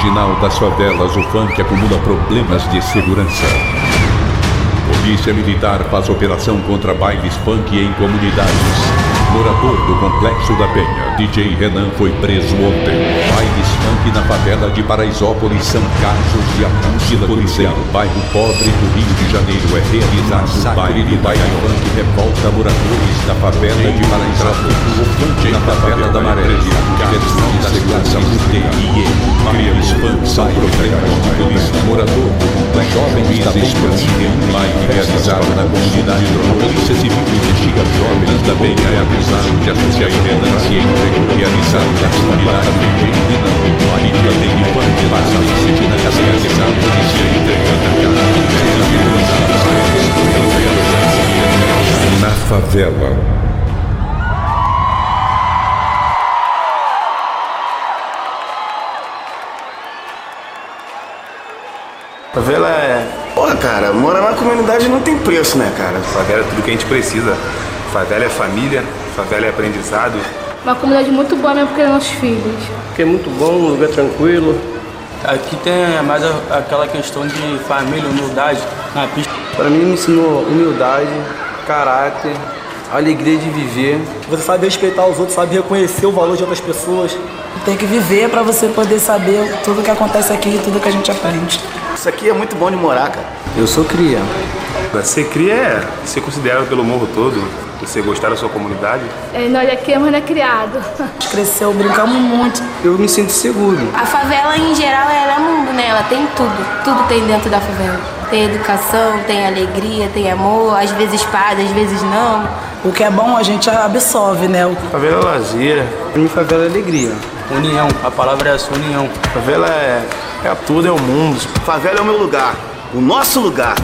marginal das favelas, o funk acumula problemas de segurança. Polícia Militar faz operação contra bailes funk em comunidades. Morador do Complexo da Penha, DJ Renan foi preso ontem. Bailes funk na favela de Paraisópolis são casos de abuso policial. Bairro pobre do Rio de Janeiro é realizado baile do baile funk revolta moradores da favela de Paraisópolis. O funk na favela da Maré, diversão da segurança UTI. Polícia. Morador do complexo jovens da Penha um baile realizado na comunidade. A Polícia Civil investiga jovens da e acusaram de associar emprego realizado na comunidade Favela é. Porra, cara, morar na comunidade não tem preço, né, cara? Favela é tudo que a gente precisa. Favela é família, favela é aprendizado. Uma comunidade muito boa mesmo para nossos filhos. Que é muito bom, um lugar tranquilo. Aqui tem mais aquela questão de família, humildade na pista. Para mim me ensinou humildade, caráter, alegria de viver. Você sabe respeitar os outros, sabe reconhecer o valor de outras pessoas. Tem que viver para você poder saber tudo que acontece aqui e tudo que a gente aprende. Isso aqui é muito bom de morar, cara. Eu sou cria. Ser cria é ser considerado pelo morro todo, você gostar da sua comunidade. É, nós aqui é é criado. Cresceu, brincamos muito. Eu me sinto seguro. A favela em geral ela é mundo, né? Ela tem tudo. Tudo tem dentro da favela. Tem educação, tem alegria, tem amor, às vezes paz, às vezes não. O que é bom a gente absorve, né? Favela é lazer, pra mim favela é alegria. União, a palavra é essa, união. Favela é, é tudo, é o mundo. Favela é o meu lugar, o nosso lugar.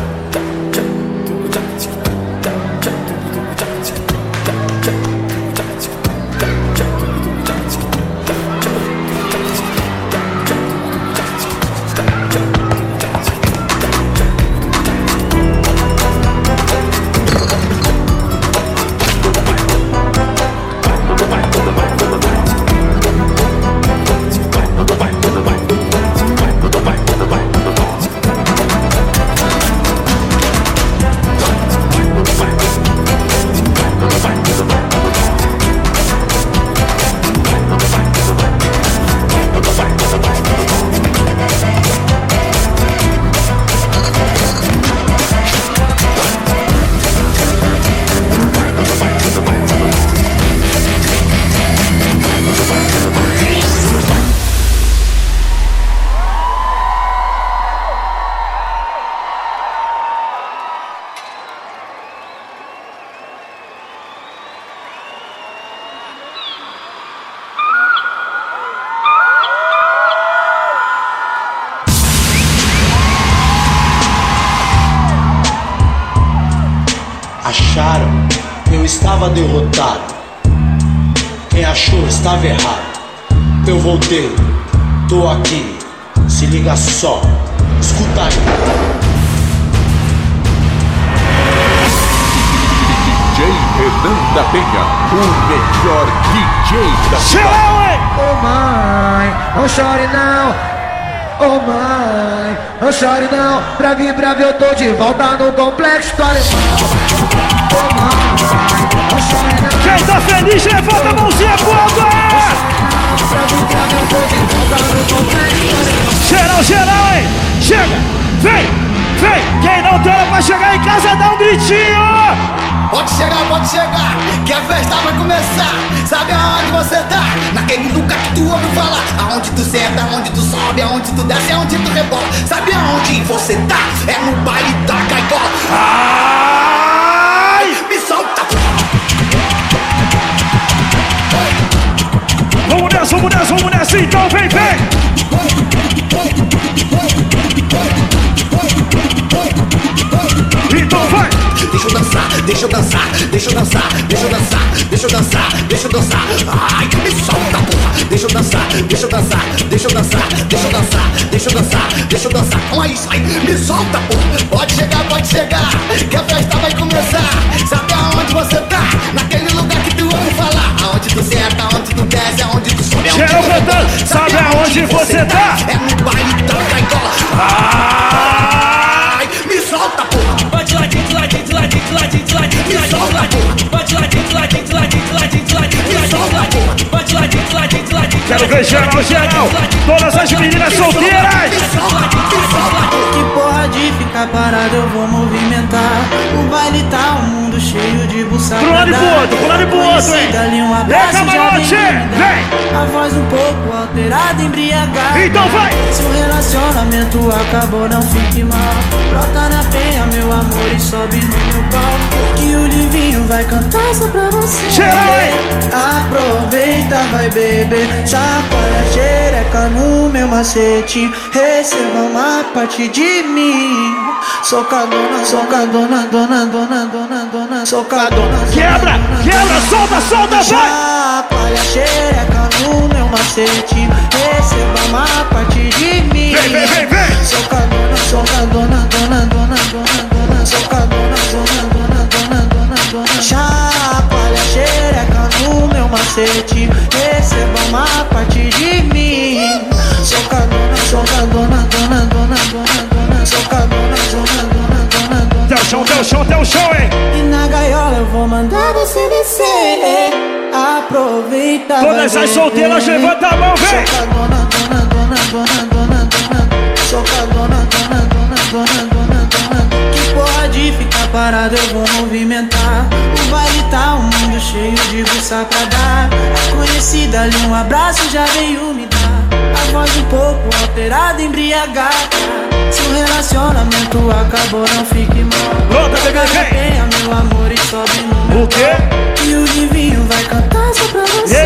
Estava derrotado. Quem achou estava errado. Eu voltei, tô aqui. Se liga só, escuta aí. DJ Renan da Penha, o melhor DJ da cidade. Oh mãe, não chore não. Oh mãe, não chore não. Pra vir, pra ver, eu tô de volta no complexo. Oh mãe. Quem tá feliz, levanta a mãozinha pro alto! Geral, geral, hein? Chega! Vem! Vem! Quem não tem pra chegar em casa, dá um gritinho! Pode chegar, pode chegar, que a festa vai começar. Sabe aonde você tá? Naquele lugar que tu ouve falar. Aonde tu senta, aonde tu sobe, aonde tu desce, aonde tu rebola. Sabe aonde você tá? É no baile da caicola. Ai! Me solta! Vamos nessa, vamos nessa, vamos nessa, então vem, vem! Deixa eu dançar, deixa eu dançar, deixa eu dançar, deixa eu dançar, deixa eu dançar, deixa eu dançar. Ai, me solta, porra! Deixa eu dançar, deixa eu dançar, deixa eu dançar, deixa eu dançar, deixa eu dançar, deixa eu dançar. Olha isso aí, me solta, porra! Pode chegar, pode chegar, que a festa vai começar. Sabe aonde você tá? Naquele lugar que tu ouve falar. Aonde tu senta, aonde tu desce, aonde tu sobe, aonde cantando, sabe Aonde você tá? Quero ver geral, geral. Todas as meninas solteiras. Que porra de ficar parado, eu vou movimentar. O baile tá um mundo cheio de buçada. Pro lado e pro outro, pro lado e pro outro, hein? Dali um abraço, já camarote, vem. A voz um pouco alterada, embriagada. Então vai. Se o relacionamento acabou, não fique mal. Brota na penha, meu amor, e sobe no meu pau. Que o Livinho vai cantar só pra você. Geral, hein? Aproveita, vai beber. Chacoalha a xereca no meu macete. Receba uma parte de mim. Socadona, socadona, dona, dona, dona, dona, socadona. Quebra, quebra, solta, solta, vai. Chacoalha xereca no meu macete. Receba uma parte de mim. Vem, vem, vem, vem. Aproveita. Todas as solteiras, levanta a mão, vem. Socadona, dona, dona, dona, dona, dona. Socadona, dona, dona, dona, dona, dona. Que porra de ficar parado, eu vou movimentar. O baile tá um mundo cheio de buça pra dar. A conhecida ali, um abraço já veio me dar. A voz um pouco alterada, embriagada. Se o relacionamento acabou, não fique mal. Volta, bebê, vem. meu amor, e sobe no meu O quê? E o Livinho vai cantar só pra você. Meninas?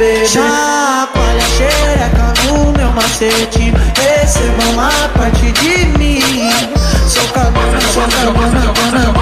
Beber. Chacoalha a xereca no meu macete. Receba uma parte de mim. Socadona, socadona, dona, dona,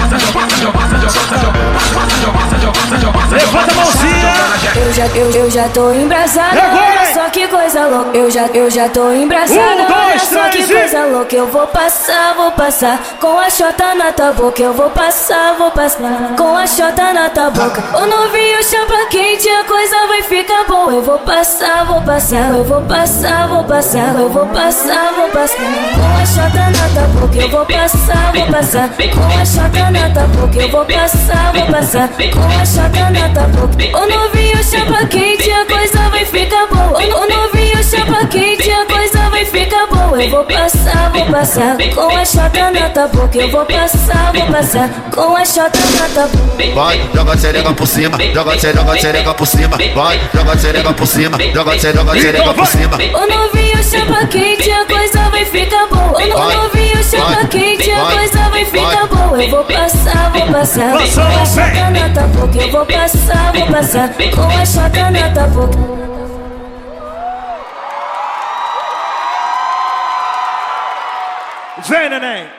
Levanta a mãozinha. Eu já, eu, eu já tô embrasada, E agora, olha só que coisa louca. Eu já, eu já tô embrasada, Um, dois, olha só que coisa louca. Eu vou passar, vou passar com a chota na tua boca. Eu vou passar, vou passar com a chota na tua boca. O novinho chapa quente, a coisa vai ficar boa. Eu vou passar, vou passar, eu vou passar, vou passar, eu vou passar, vou passar com a chota na tua boca. Eu vou passar, vou passar com a chota na tua boca. Eu vou passar, vou passar com a chota na tua boca. O novinho chapa quente, a coisa vai ficar boa. O, o novinho chapa quente, a coisa vai ficar boa. Eu vou passar, vou passar com a chota na tua boca. Eu vou passar, vou passar com a chota na tua boca. Vai, joga a xereca por cima, joga a xereca, xereca por cima. Vai, joga a xereca por cima, joga a xereca, xereca por cima. O novinho chapa quente, a coisa vai ficar boa. O, o novinho chapa quente, a coisa vai ficar boa. Eu vou passar, vou passar com a chota na tua boca. Eu vou passar, vou passar com a chota na tua boca. Vem, neném.